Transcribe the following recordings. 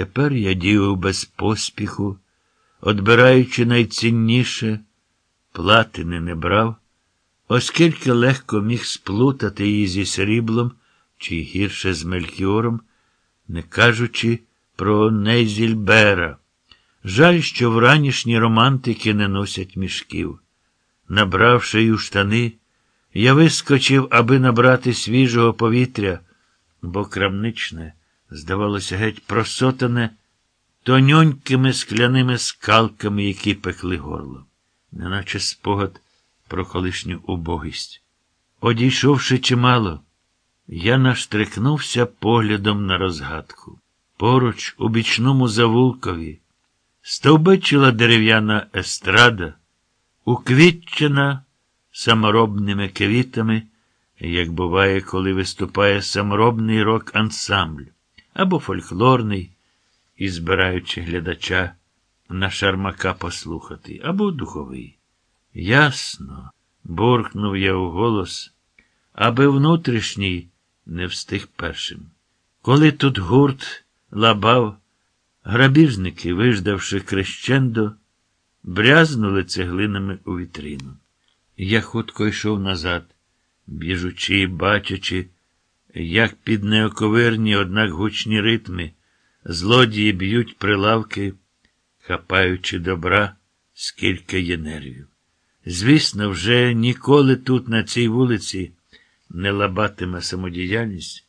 Тепер я діяв без поспіху, одбираючи найцінніше, платини не брав, оскільки легко міг сплутати її зі сріблом чи гірше з Мелькіором, не кажучи про Нейзільбера. Жаль, що вранішні романтики не носять мішків. Набравши у штани, я вискочив, аби набрати свіжого повітря, бо крамничне, здавалося, геть просотане тонюнькими скляними скалками, які пекли горло, неначе спогад про колишню убогість. Одійшовши чимало, я наштрикнувся поглядом на розгадку. Поруч, у бічному завулкові, стовбичила дерев'яна естрада, уквітчена саморобними квітами, як буває, коли виступає саморобний рок-ансамбль або фольклорний, і збираючи глядача на шармака послухати, або духовий. Ясно, буркнув я у голос, аби внутрішній не встиг першим. Коли тут гурт лабав, грабіжники, виждавши крещендо, брязнули цеглинами у вітрину. Я хутко йшов назад, біжучи бачачи, як під неоковирні, однак гучні ритми, злодії б'ють прилавки, хапаючи добра, скільки є нервів. Звісно, вже ніколи тут, на цій вулиці, не лабатиме самодіяльність,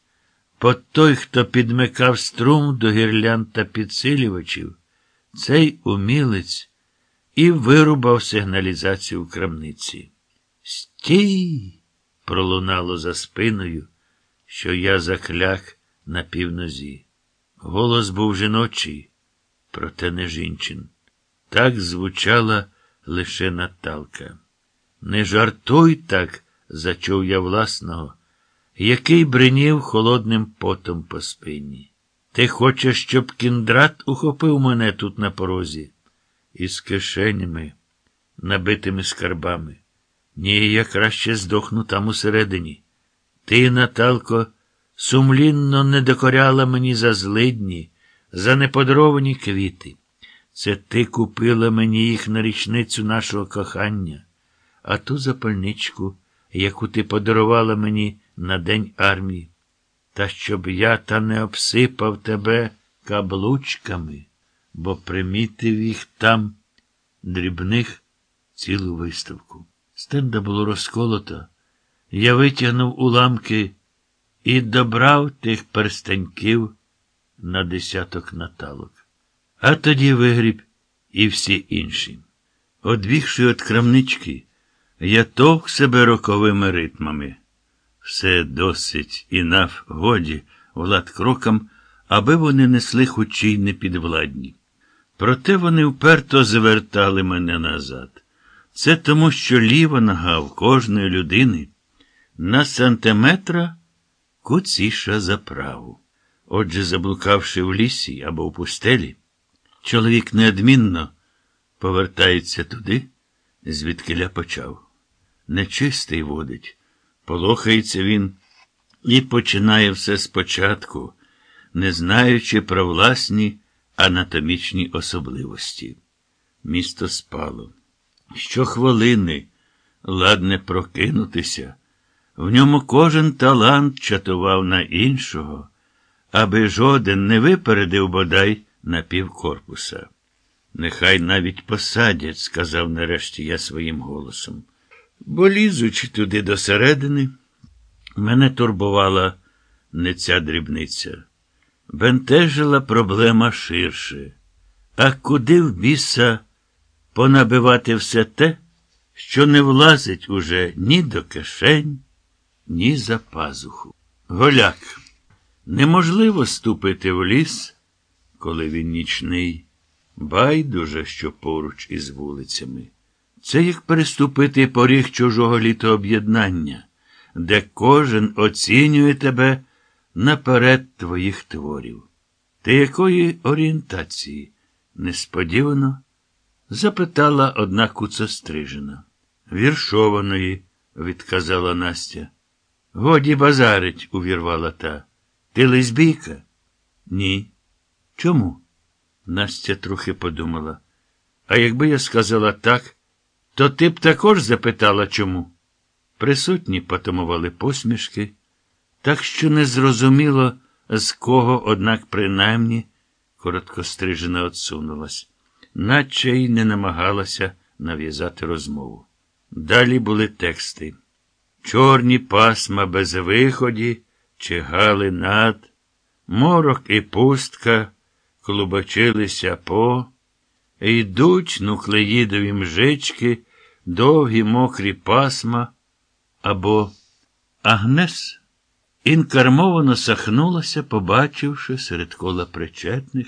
бо той, хто підмикав струм до гірлянд та підсилювачів, цей умілець і вирубав сигналізацію в крамниці. Стій! пролунало за спиною, що я закляк на півнозі. Голос був жіночий, проте не жінчин. Так звучала лише Наталка. Не жартуй так, зачув я власного, який бринів холодним потом по спині. Ти хочеш, щоб кіндрат ухопив мене тут на порозі, із кишенями, набитими скарбами. Ні, я краще здохну там усередині. Ти, Наталко, сумлінно не докоряла мені за злидні, за неподаровані квіти. Це ти купила мені їх на річницю нашого кохання, а ту запальничку, яку ти подарувала мені на День армії, та щоб я та не обсипав тебе каблучками, бо примітив їх там дрібних цілу виставку. Стенда було розколото. Я витягнув уламки і добрав тих перстеньків на десяток наталок. А тоді вигріб і всі інші. Одвігши від крамнички, я товк себе роковими ритмами. Все досить і нав годі влад крокам, аби вони несли хучі й непідвладні. Проте вони вперто завертали мене назад. Це тому, що ліва нога в кожної людини на сантиметра куціша за праву. Отже, заблукавши в лісі або в пустелі, чоловік неодмінно повертається туди, звідкиля почав. Нечистий водить, полохається він і починає все спочатку, не знаючи про власні анатомічні особливості. Місто спало. Щохвилини ладне прокинутися, в ньому кожен талант чатував на іншого, аби жоден не випередив бодай на півкорпуса. Нехай навіть посадять, сказав нарешті я своїм голосом. Бо лізучи туди досередини, мене турбувала не ця дрібниця. Бентежила проблема ширше. А куди в біса понабивати все те, що не влазить уже ні до кишень, ні за пазуху. Голяк, неможливо ступити в ліс, коли він нічний, байдуже, що поруч із вулицями. Це як переступити поріг чужого літооб'єднання, де кожен оцінює тебе наперед твоїх творів. Ти якої орієнтації? Несподівано запитала одна куцострижена. Віршованої, відказала Настя. Годі базарить, увірвала та. Ти лесбійка? Ні. Чому? Настя трохи подумала. А якби я сказала так, то ти б також запитала чому? Присутні потомували посмішки, так що не зрозуміло, з кого, однак, принаймні, короткострижена отсунулась, наче й не намагалася нав'язати розмову. Далі були тексти. Чорні пасма без виході чигали над, морок і пустка клубочилися по, йдуть нуклеїдові мжички, довгі мокрі пасма, або Агнес інкармовано сахнулася, побачивши серед кола причетних